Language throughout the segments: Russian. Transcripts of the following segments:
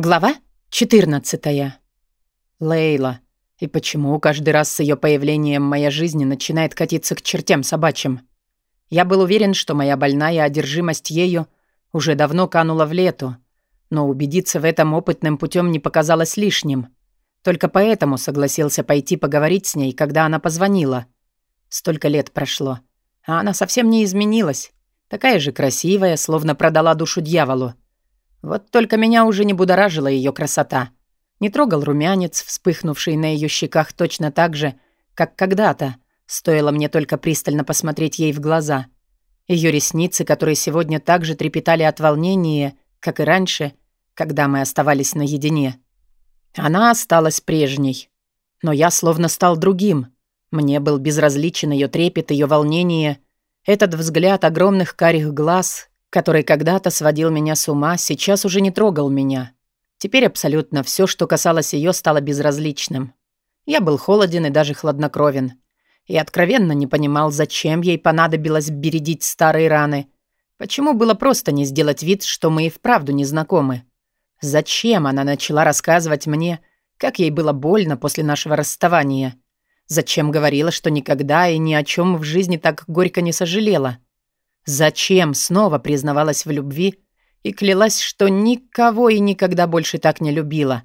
Глава 14. Лейла. И почему каждый раз с ее появлением моя жизнь начинает катиться к чертям собачьим? Я был уверен, что моя больная одержимость ею уже давно канула в лету, но убедиться в этом опытным путем не показалось лишним. Только поэтому согласился пойти поговорить с ней, когда она позвонила. Столько лет прошло, а она совсем не изменилась. Такая же красивая, словно продала душу дьяволу. Вот только меня уже не будоражила ее красота. Не трогал румянец, вспыхнувший на ее щеках точно так же, как когда-то, стоило мне только пристально посмотреть ей в глаза. Ее ресницы, которые сегодня также трепетали от волнения, как и раньше, когда мы оставались наедине. Она осталась прежней. Но я словно стал другим. Мне был безразличен ее трепет, ее волнение, этот взгляд огромных карих глаз, который когда-то сводил меня с ума, сейчас уже не трогал меня. Теперь абсолютно все, что касалось ее, стало безразличным. Я был холоден и даже хладнокровен. И откровенно не понимал, зачем ей понадобилось бередить старые раны. Почему было просто не сделать вид, что мы и вправду не знакомы? Зачем она начала рассказывать мне, как ей было больно после нашего расставания? Зачем говорила, что никогда и ни о чем в жизни так горько не сожалела? Зачем снова признавалась в любви и клялась, что никого и никогда больше так не любила?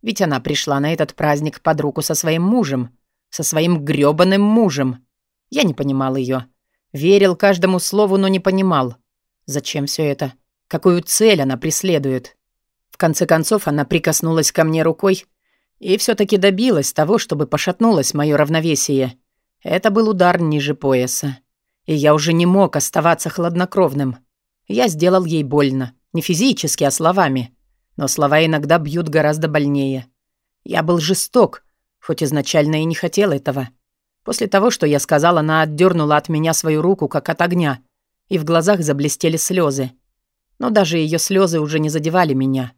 Ведь она пришла на этот праздник под руку со своим мужем, со своим грёбаным мужем. Я не понимал ее. Верил каждому слову, но не понимал. Зачем все это? Какую цель она преследует? В конце концов, она прикоснулась ко мне рукой и все таки добилась того, чтобы пошатнулось мое равновесие. Это был удар ниже пояса. И я уже не мог оставаться хладнокровным. Я сделал ей больно. Не физически, а словами. Но слова иногда бьют гораздо больнее. Я был жесток, хоть изначально и не хотел этого. После того, что я сказал, она отдернула от меня свою руку, как от огня, и в глазах заблестели слезы. Но даже ее слезы уже не задевали меня.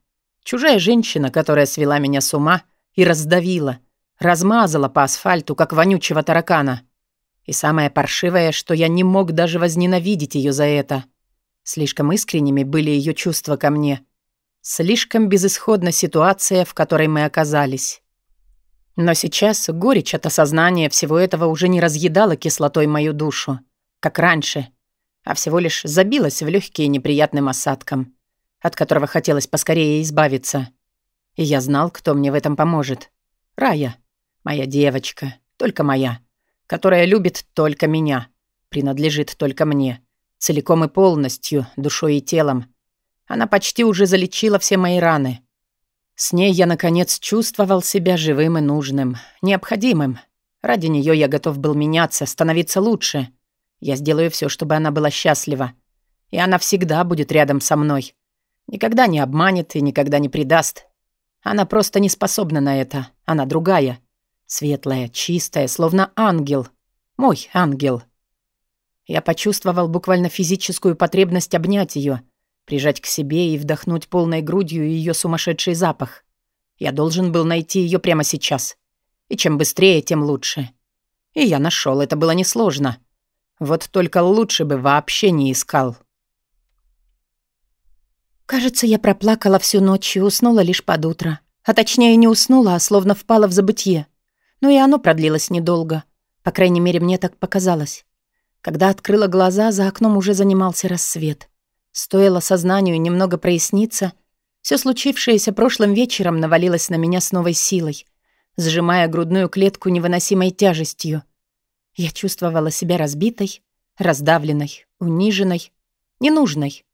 Чужая женщина, которая свела меня с ума и раздавила, размазала по асфальту, как вонючего таракана — и самое паршивое, что я не мог даже возненавидеть ее за это. Слишком искренними были ее чувства ко мне. Слишком безысходна ситуация, в которой мы оказались. Но сейчас горечь от осознания всего этого уже не разъедала кислотой мою душу, как раньше, а всего лишь забилась в легкие неприятным осадком, от которого хотелось поскорее избавиться. И я знал, кто мне в этом поможет. Рая, моя девочка, только моя которая любит только меня, принадлежит только мне, целиком и полностью, душой и телом. Она почти уже залечила все мои раны. С ней я, наконец, чувствовал себя живым и нужным, необходимым. Ради нее я готов был меняться, становиться лучше. Я сделаю все, чтобы она была счастлива. И она всегда будет рядом со мной. Никогда не обманет и никогда не предаст. Она просто не способна на это. Она другая. Светлая, чистая, словно ангел. Мой ангел. Я почувствовал буквально физическую потребность обнять ее, прижать к себе и вдохнуть полной грудью ее сумасшедший запах. Я должен был найти ее прямо сейчас. И чем быстрее, тем лучше. И я нашел, это было несложно. Вот только лучше бы вообще не искал. Кажется, я проплакала всю ночь и уснула лишь под утро. А точнее, не уснула, а словно впала в забытье. Но и оно продлилось недолго. По крайней мере, мне так показалось. Когда открыла глаза, за окном уже занимался рассвет. Стоило сознанию немного проясниться, все случившееся прошлым вечером навалилось на меня с новой силой, сжимая грудную клетку невыносимой тяжестью. Я чувствовала себя разбитой, раздавленной, униженной, ненужной.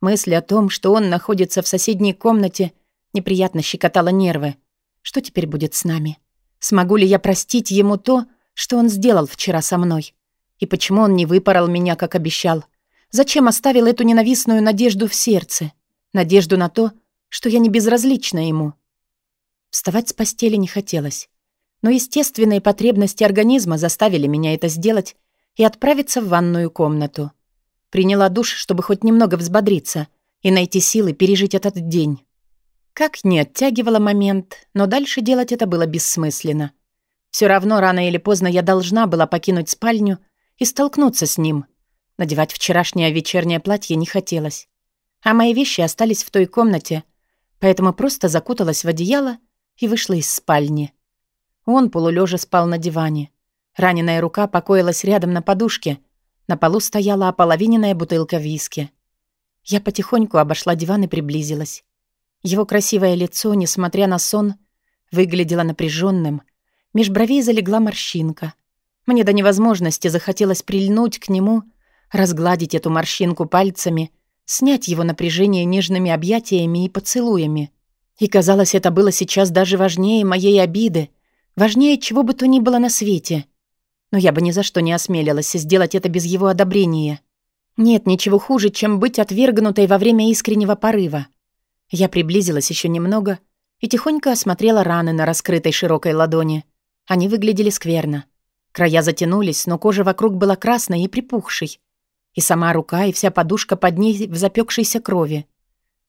Мысль о том, что он находится в соседней комнате, неприятно щекотала нервы. Что теперь будет с нами? Смогу ли я простить ему то, что он сделал вчера со мной? И почему он не выпорол меня, как обещал? Зачем оставил эту ненавистную надежду в сердце? Надежду на то, что я не безразлична ему. Вставать с постели не хотелось. Но естественные потребности организма заставили меня это сделать и отправиться в ванную комнату. Приняла душ, чтобы хоть немного взбодриться и найти силы пережить этот день. Как не оттягивала момент, но дальше делать это было бессмысленно. Все равно рано или поздно я должна была покинуть спальню и столкнуться с ним. Надевать вчерашнее вечернее платье не хотелось. А мои вещи остались в той комнате, поэтому просто закуталась в одеяло и вышла из спальни. Он полулежа спал на диване. Раненая рука покоилась рядом на подушке. На полу стояла ополовиненная бутылка виски. Я потихоньку обошла диван и приблизилась. Его красивое лицо, несмотря на сон, выглядело напряженным. Меж бровей залегла морщинка. Мне до невозможности захотелось прильнуть к нему, разгладить эту морщинку пальцами, снять его напряжение нежными объятиями и поцелуями. И казалось, это было сейчас даже важнее моей обиды, важнее чего бы то ни было на свете. Но я бы ни за что не осмелилась сделать это без его одобрения. Нет ничего хуже, чем быть отвергнутой во время искреннего порыва. Я приблизилась еще немного и тихонько осмотрела раны на раскрытой широкой ладони. Они выглядели скверно. Края затянулись, но кожа вокруг была красной и припухшей. И сама рука, и вся подушка под ней в запекшейся крови.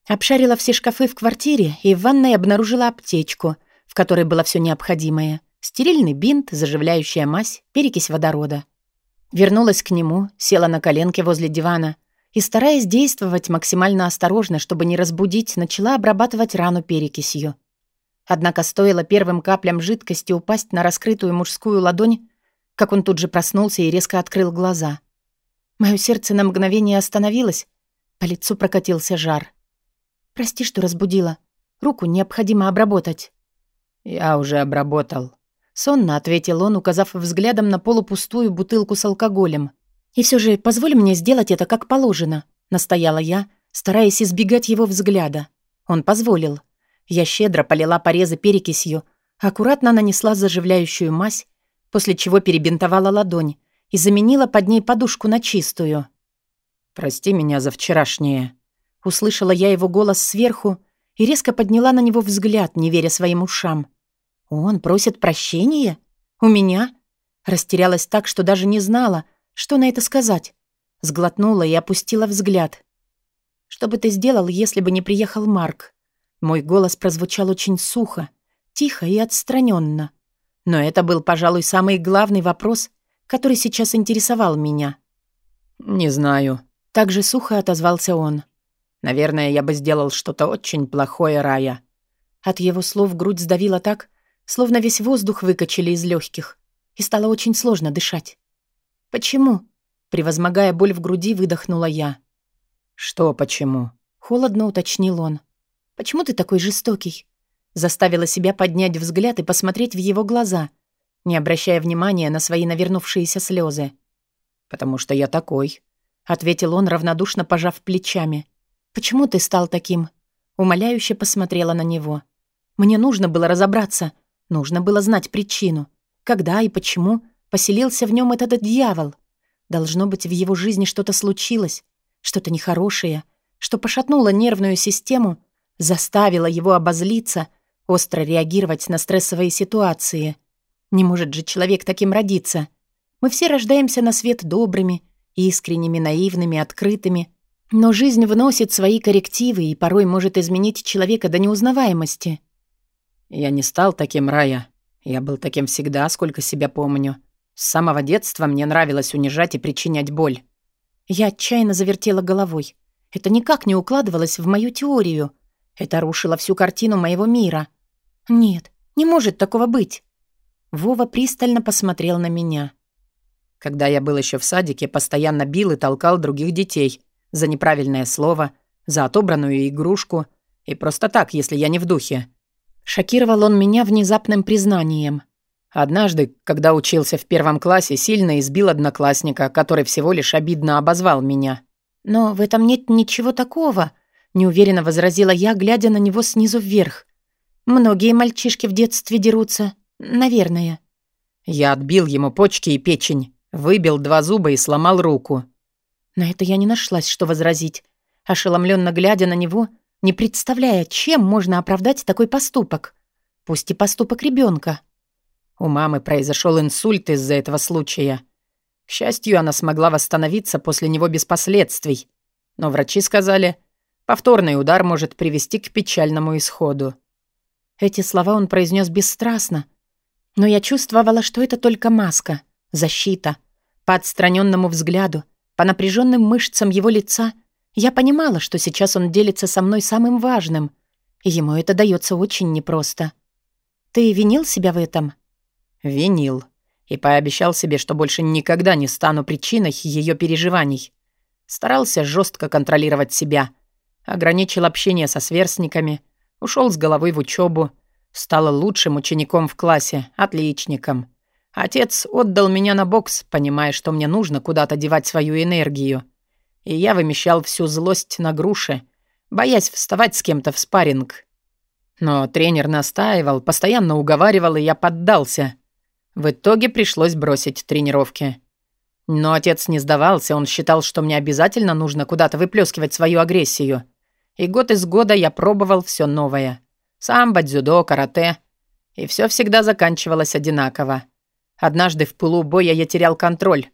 Обшарила все шкафы в квартире и в ванной обнаружила аптечку, в которой было все необходимое. Стерильный бинт, заживляющая мазь, перекись водорода. Вернулась к нему, села на коленке возле дивана и, стараясь действовать максимально осторожно, чтобы не разбудить, начала обрабатывать рану перекисью. Однако стоило первым каплям жидкости упасть на раскрытую мужскую ладонь, как он тут же проснулся и резко открыл глаза. Мое сердце на мгновение остановилось, по лицу прокатился жар. «Прости, что разбудила. Руку необходимо обработать». «Я уже обработал», Сонно ответил он, указав взглядом на полупустую бутылку с алкоголем. «И все же позволь мне сделать это как положено», — настояла я, стараясь избегать его взгляда. Он позволил. Я щедро полила порезы перекисью, аккуратно нанесла заживляющую мазь, после чего перебинтовала ладонь и заменила под ней подушку на чистую. «Прости меня за вчерашнее», — услышала я его голос сверху и резко подняла на него взгляд, не веря своим ушам. «Он просит прощения? У меня?» Растерялась так, что даже не знала, что на это сказать. Сглотнула и опустила взгляд. «Что бы ты сделал, если бы не приехал Марк?» Мой голос прозвучал очень сухо, тихо и отстраненно. Но это был, пожалуй, самый главный вопрос, который сейчас интересовал меня. «Не знаю», — так же сухо отозвался он. «Наверное, я бы сделал что-то очень плохое, Рая». От его слов грудь сдавила так, словно весь воздух выкачали из легких, и стало очень сложно дышать. «Почему?» Превозмогая боль в груди, выдохнула я. «Что почему?» Холодно уточнил он. «Почему ты такой жестокий?» Заставила себя поднять взгляд и посмотреть в его глаза, не обращая внимания на свои навернувшиеся слезы. «Потому что я такой», — ответил он, равнодушно пожав плечами. «Почему ты стал таким?» Умоляюще посмотрела на него. «Мне нужно было разобраться, Нужно было знать причину. Когда и почему поселился в нем этот дьявол. Должно быть, в его жизни что-то случилось, что-то нехорошее, что пошатнуло нервную систему, заставило его обозлиться, остро реагировать на стрессовые ситуации. Не может же человек таким родиться. Мы все рождаемся на свет добрыми, искренними, наивными, открытыми. Но жизнь вносит свои коррективы и порой может изменить человека до неузнаваемости. Я не стал таким, Рая. Я был таким всегда, сколько себя помню. С самого детства мне нравилось унижать и причинять боль. Я отчаянно завертела головой. Это никак не укладывалось в мою теорию. Это рушило всю картину моего мира. Нет, не может такого быть. Вова пристально посмотрел на меня. Когда я был еще в садике, постоянно бил и толкал других детей за неправильное слово, за отобранную игрушку и просто так, если я не в духе. Шокировал он меня внезапным признанием. Однажды, когда учился в первом классе, сильно избил одноклассника, который всего лишь обидно обозвал меня. «Но в этом нет ничего такого», — неуверенно возразила я, глядя на него снизу вверх. «Многие мальчишки в детстве дерутся. Наверное». Я отбил ему почки и печень, выбил два зуба и сломал руку. На это я не нашлась, что возразить. Ошеломленно глядя на него, не представляя, чем можно оправдать такой поступок. Пусть и поступок ребенка. У мамы произошел инсульт из-за этого случая. К счастью, она смогла восстановиться после него без последствий. Но врачи сказали, повторный удар может привести к печальному исходу. Эти слова он произнес бесстрастно. Но я чувствовала, что это только маска, защита. По отстраненному взгляду, по напряженным мышцам его лица — я понимала, что сейчас он делится со мной самым важным. И ему это дается очень непросто. Ты винил себя в этом? Винил. И пообещал себе, что больше никогда не стану причиной ее переживаний. Старался жестко контролировать себя. Ограничил общение со сверстниками. Ушел с головой в учебу. Стал лучшим учеником в классе, отличником. Отец отдал меня на бокс, понимая, что мне нужно куда-то девать свою энергию. И я вымещал всю злость на груше, боясь вставать с кем-то в спарринг. Но тренер настаивал, постоянно уговаривал, и я поддался. В итоге пришлось бросить тренировки. Но отец не сдавался, он считал, что мне обязательно нужно куда-то выплескивать свою агрессию. И год из года я пробовал все новое. Самбо, дзюдо, карате. И все всегда заканчивалось одинаково. Однажды в пылу боя я терял контроль.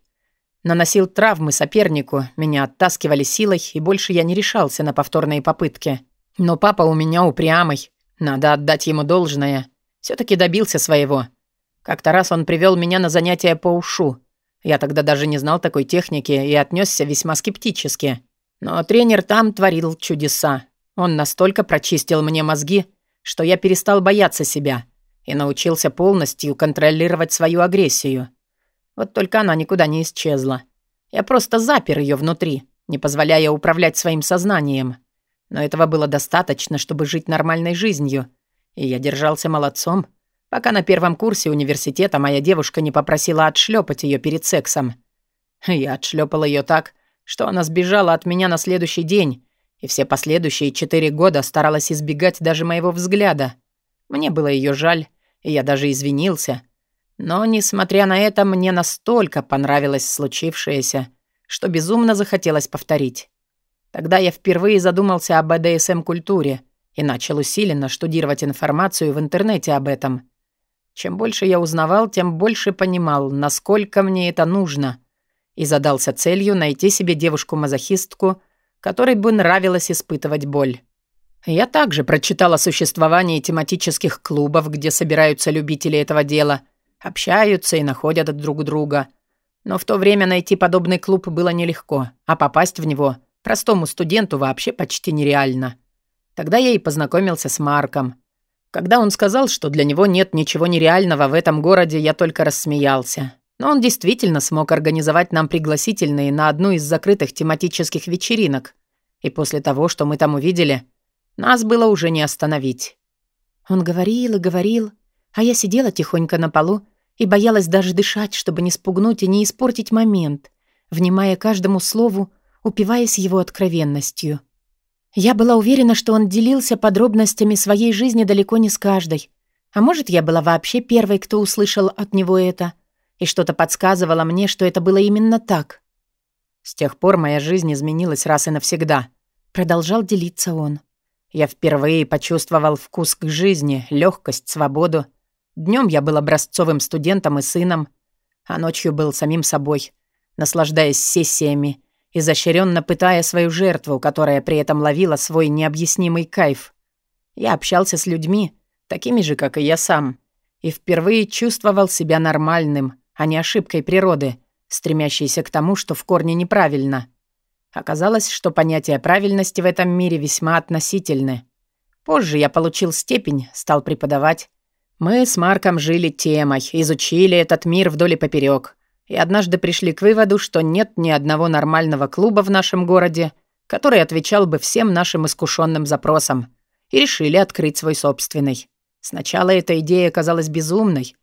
Наносил травмы сопернику, меня оттаскивали силой, и больше я не решался на повторные попытки. Но папа у меня упрямый. Надо отдать ему должное. все таки добился своего. Как-то раз он привел меня на занятия по ушу. Я тогда даже не знал такой техники и отнесся весьма скептически. Но тренер там творил чудеса. Он настолько прочистил мне мозги, что я перестал бояться себя и научился полностью контролировать свою агрессию. Вот только она никуда не исчезла. Я просто запер ее внутри, не позволяя управлять своим сознанием. Но этого было достаточно, чтобы жить нормальной жизнью. И я держался молодцом, пока на первом курсе университета моя девушка не попросила отшлепать ее перед сексом. Я отшлепал ее так, что она сбежала от меня на следующий день, и все последующие четыре года старалась избегать даже моего взгляда. Мне было ее жаль, и я даже извинился. Но, несмотря на это, мне настолько понравилось случившееся, что безумно захотелось повторить. Тогда я впервые задумался об БДСМ-культуре и начал усиленно штудировать информацию в интернете об этом. Чем больше я узнавал, тем больше понимал, насколько мне это нужно, и задался целью найти себе девушку-мазохистку, которой бы нравилось испытывать боль. Я также прочитала о существовании тематических клубов, где собираются любители этого дела, общаются и находят друг друга. Но в то время найти подобный клуб было нелегко, а попасть в него простому студенту вообще почти нереально. Тогда я и познакомился с Марком. Когда он сказал, что для него нет ничего нереального в этом городе, я только рассмеялся. Но он действительно смог организовать нам пригласительные на одну из закрытых тематических вечеринок. И после того, что мы там увидели, нас было уже не остановить. Он говорил и говорил, а я сидела тихонько на полу и боялась даже дышать, чтобы не спугнуть и не испортить момент, внимая каждому слову, упиваясь его откровенностью. Я была уверена, что он делился подробностями своей жизни далеко не с каждой. А может, я была вообще первой, кто услышал от него это, и что-то подсказывало мне, что это было именно так. С тех пор моя жизнь изменилась раз и навсегда. Продолжал делиться он. Я впервые почувствовал вкус к жизни, легкость, свободу. Днем я был образцовым студентом и сыном, а ночью был самим собой, наслаждаясь сессиями, изощренно пытая свою жертву, которая при этом ловила свой необъяснимый кайф. Я общался с людьми, такими же, как и я сам, и впервые чувствовал себя нормальным, а не ошибкой природы, стремящейся к тому, что в корне неправильно. Оказалось, что понятия правильности в этом мире весьма относительны. Позже я получил степень, стал преподавать. Мы с Марком жили темой, изучили этот мир вдоль и поперёк. И однажды пришли к выводу, что нет ни одного нормального клуба в нашем городе, который отвечал бы всем нашим искушенным запросам. И решили открыть свой собственный. Сначала эта идея казалась безумной,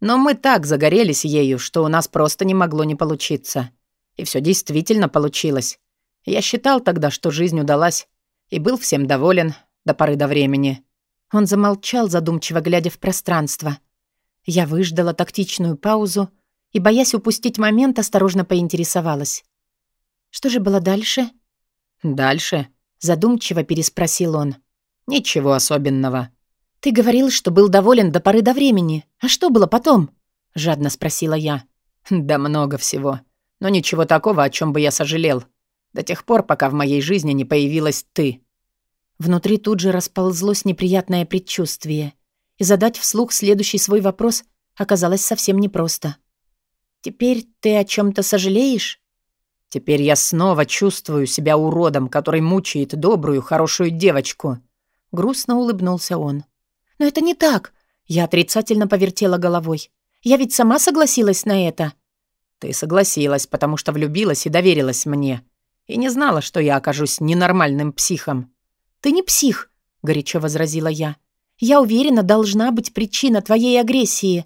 но мы так загорелись ею, что у нас просто не могло не получиться. И все действительно получилось. Я считал тогда, что жизнь удалась, и был всем доволен до поры до времени. Он замолчал, задумчиво глядя в пространство. Я выждала тактичную паузу и, боясь упустить момент, осторожно поинтересовалась. «Что же было дальше?» «Дальше?» — задумчиво переспросил он. «Ничего особенного». «Ты говорил, что был доволен до поры до времени. А что было потом?» — жадно спросила я. «Да много всего. Но ничего такого, о чем бы я сожалел. До тех пор, пока в моей жизни не появилась ты». Внутри тут же расползлось неприятное предчувствие, и задать вслух следующий свой вопрос оказалось совсем непросто. «Теперь ты о чем то сожалеешь?» «Теперь я снова чувствую себя уродом, который мучает добрую, хорошую девочку. Грустно улыбнулся он. «Но это не так!» Я отрицательно повертела головой. «Я ведь сама согласилась на это!» «Ты согласилась, потому что влюбилась и доверилась мне. И не знала, что я окажусь ненормальным психом». «Ты не псих!» — горячо возразила я. «Я уверена, должна быть причина твоей агрессии.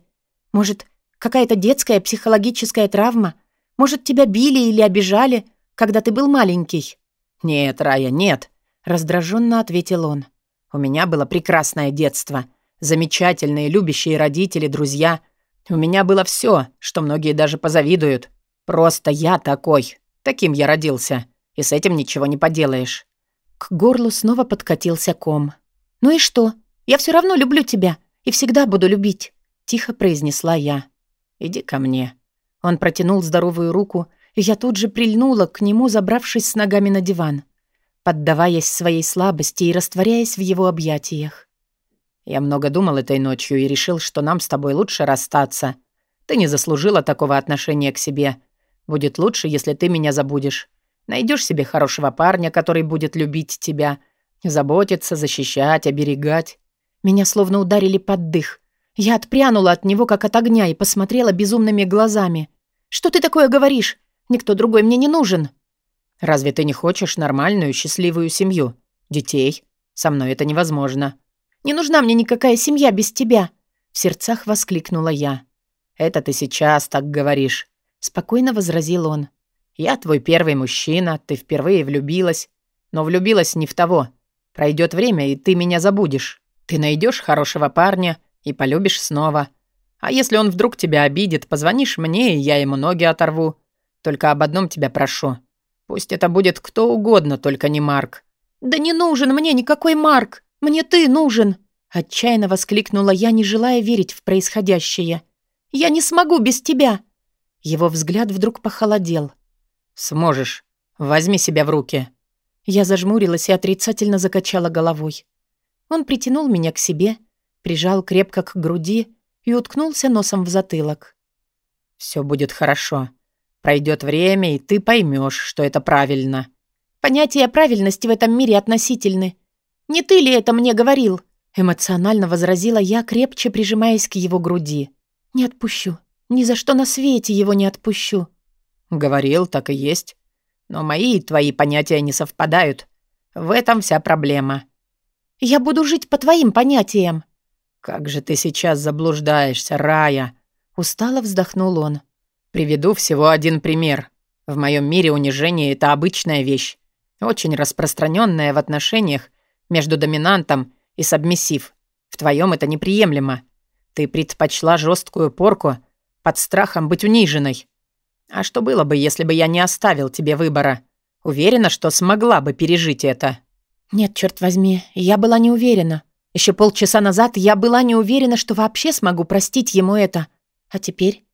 Может, какая-то детская психологическая травма? Может, тебя били или обижали, когда ты был маленький?» «Нет, Рая, нет», — раздраженно ответил он. «У меня было прекрасное детство. Замечательные, любящие родители, друзья. У меня было все, что многие даже позавидуют. Просто я такой. Таким я родился. И с этим ничего не поделаешь». К горлу снова подкатился ком. «Ну и что? Я все равно люблю тебя и всегда буду любить», — тихо произнесла я. «Иди ко мне». Он протянул здоровую руку, и я тут же прильнула к нему, забравшись с ногами на диван, поддаваясь своей слабости и растворяясь в его объятиях. «Я много думал этой ночью и решил, что нам с тобой лучше расстаться. Ты не заслужила такого отношения к себе. Будет лучше, если ты меня забудешь. Найдешь себе хорошего парня, который будет любить тебя, заботиться, защищать, оберегать». Меня словно ударили под дых. Я отпрянула от него, как от огня, и посмотрела безумными глазами. «Что ты такое говоришь? Никто другой мне не нужен». «Разве ты не хочешь нормальную, счастливую семью? Детей? Со мной это невозможно». «Не нужна мне никакая семья без тебя», — в сердцах воскликнула я. «Это ты сейчас так говоришь», — спокойно возразил он. «Я твой первый мужчина, ты впервые влюбилась. Но влюбилась не в того. Пройдет время, и ты меня забудешь. Ты найдешь хорошего парня и полюбишь снова. А если он вдруг тебя обидит, позвонишь мне, и я ему ноги оторву. Только об одном тебя прошу. Пусть это будет кто угодно, только не Марк». «Да не нужен мне никакой Марк. Мне ты нужен!» Отчаянно воскликнула я, не желая верить в происходящее. «Я не смогу без тебя!» Его взгляд вдруг похолодел. «Сможешь. Возьми себя в руки». Я зажмурилась и отрицательно закачала головой. Он притянул меня к себе, прижал крепко к груди и уткнулся носом в затылок. «Все будет хорошо. Пройдет время, и ты поймешь, что это правильно». «Понятия правильности в этом мире относительны. Не ты ли это мне говорил?» Эмоционально возразила я, крепче прижимаясь к его груди. «Не отпущу. Ни за что на свете его не отпущу». «Говорил, так и есть. Но мои и твои понятия не совпадают. В этом вся проблема». «Я буду жить по твоим понятиям». «Как же ты сейчас заблуждаешься, Рая!» Устало вздохнул он. Приведу всего один пример. В моем мире унижение — это обычная вещь, очень распространенная в отношениях между доминантом и сабмиссив. В твоем это неприемлемо. Ты предпочла жесткую порку под страхом быть униженной. А что было бы, если бы я не оставил тебе выбора? Уверена, что смогла бы пережить это. Нет, черт возьми, я была не уверена. Еще полчаса назад я была не уверена, что вообще смогу простить ему это. А теперь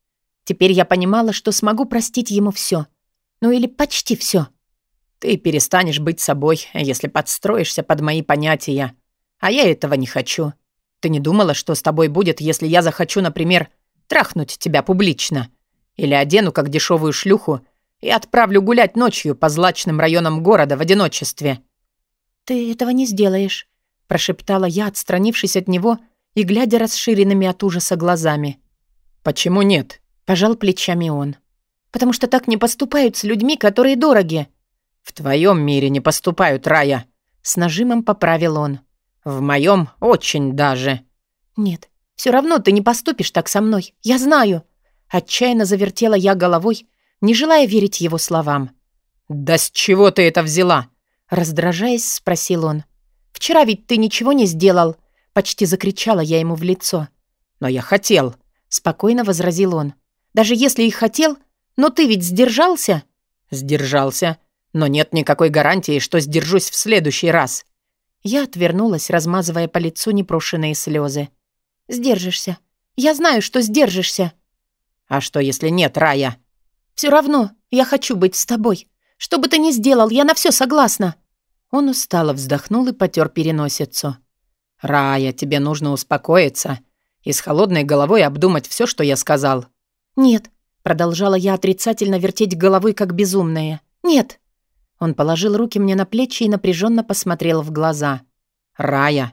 Теперь я понимала, что смогу простить ему все. Ну или почти все. Ты перестанешь быть собой, если подстроишься под мои понятия. А я этого не хочу. Ты не думала, что с тобой будет, если я захочу, например, трахнуть тебя публично? Или одену как дешевую шлюху и отправлю гулять ночью по злачным районам города в одиночестве?» «Ты этого не сделаешь», — прошептала я, отстранившись от него и глядя расширенными от ужаса глазами. «Почему нет?» Пожал плечами он. «Потому что так не поступают с людьми, которые дороги». «В твоем мире не поступают, Рая», — с нажимом поправил он. «В моем очень даже». «Нет, все равно ты не поступишь так со мной. Я знаю». Отчаянно завертела я головой, не желая верить его словам. «Да с чего ты это взяла?» Раздражаясь, спросил он. «Вчера ведь ты ничего не сделал», — почти закричала я ему в лицо. «Но я хотел», — спокойно возразил он. Даже если и хотел, но ты ведь сдержался?» «Сдержался. Но нет никакой гарантии, что сдержусь в следующий раз». Я отвернулась, размазывая по лицу непрошенные слезы. «Сдержишься. Я знаю, что сдержишься». «А что, если нет, Рая?» «Все равно. Я хочу быть с тобой. Что бы ты ни сделал, я на все согласна». Он устало вздохнул и потер переносицу. «Рая, тебе нужно успокоиться и с холодной головой обдумать все, что я сказал. «Нет», — продолжала я отрицательно вертеть головой, как безумная. «Нет». Он положил руки мне на плечи и напряженно посмотрел в глаза. «Рая!»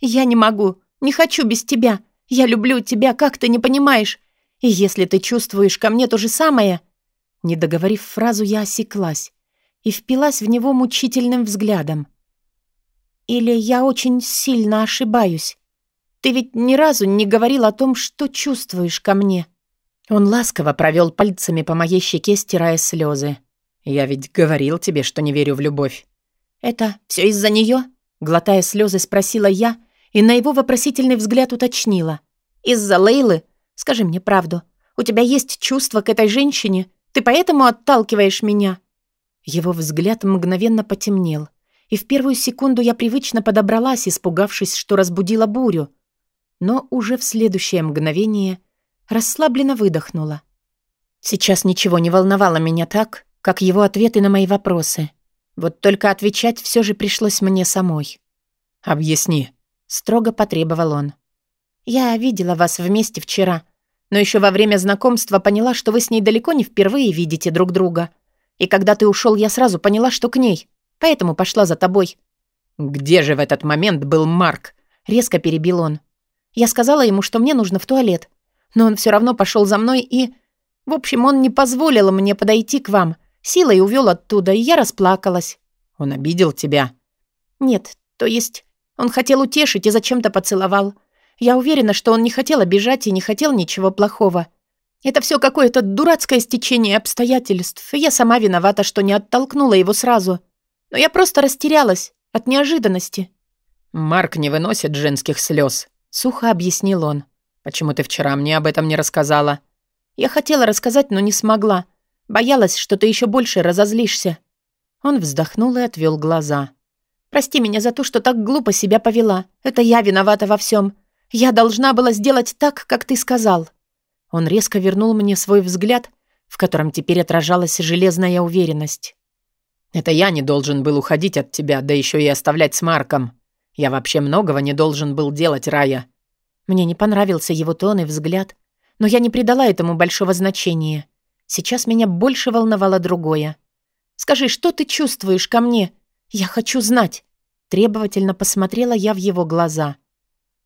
«Я не могу, не хочу без тебя. Я люблю тебя, как ты не понимаешь. И если ты чувствуешь ко мне то же самое...» Не договорив фразу, я осеклась и впилась в него мучительным взглядом. «Или я очень сильно ошибаюсь? Ты ведь ни разу не говорил о том, что чувствуешь ко мне». Он ласково провел пальцами по моей щеке, стирая слезы. «Я ведь говорил тебе, что не верю в любовь». «Это все из-за нее? Глотая слезы, спросила я и на его вопросительный взгляд уточнила. «Из-за Лейлы? Скажи мне правду. У тебя есть чувство к этой женщине? Ты поэтому отталкиваешь меня?» Его взгляд мгновенно потемнел, и в первую секунду я привычно подобралась, испугавшись, что разбудила бурю. Но уже в следующее мгновение расслабленно выдохнула. Сейчас ничего не волновало меня так, как его ответы на мои вопросы. Вот только отвечать все же пришлось мне самой. «Объясни», — строго потребовал он. «Я видела вас вместе вчера, но еще во время знакомства поняла, что вы с ней далеко не впервые видите друг друга. И когда ты ушел, я сразу поняла, что к ней, поэтому пошла за тобой». «Где же в этот момент был Марк?» — резко перебил он. Я сказала ему, что мне нужно в туалет, но он все равно пошел за мной и... В общем, он не позволил мне подойти к вам, силой увел оттуда, и я расплакалась. Он обидел тебя? Нет, то есть он хотел утешить и зачем-то поцеловал. Я уверена, что он не хотел обижать и не хотел ничего плохого. Это все какое-то дурацкое стечение обстоятельств, и я сама виновата, что не оттолкнула его сразу. Но я просто растерялась от неожиданности. «Марк не выносит женских слез, сухо объяснил он. «Почему ты вчера мне об этом не рассказала?» «Я хотела рассказать, но не смогла. Боялась, что ты еще больше разозлишься». Он вздохнул и отвел глаза. «Прости меня за то, что так глупо себя повела. Это я виновата во всем. Я должна была сделать так, как ты сказал». Он резко вернул мне свой взгляд, в котором теперь отражалась железная уверенность. «Это я не должен был уходить от тебя, да еще и оставлять с Марком. Я вообще многого не должен был делать, Рая. Мне не понравился его тон и взгляд, но я не придала этому большого значения. Сейчас меня больше волновало другое. «Скажи, что ты чувствуешь ко мне? Я хочу знать!» Требовательно посмотрела я в его глаза.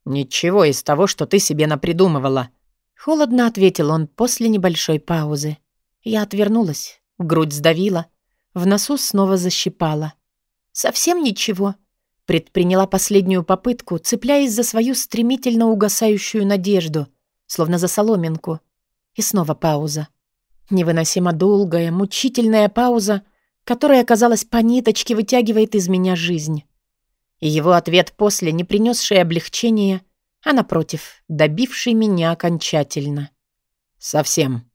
«Ничего из того, что ты себе напридумывала», — холодно ответил он после небольшой паузы. Я отвернулась, грудь сдавила, в носу снова защипала. «Совсем ничего?» Предприняла последнюю попытку, цепляясь за свою стремительно угасающую надежду, словно за соломинку. И снова пауза. Невыносимо долгая, мучительная пауза, которая, казалось, по ниточке вытягивает из меня жизнь. И его ответ после, не принесший облегчения, а, напротив, добивший меня окончательно. «Совсем»,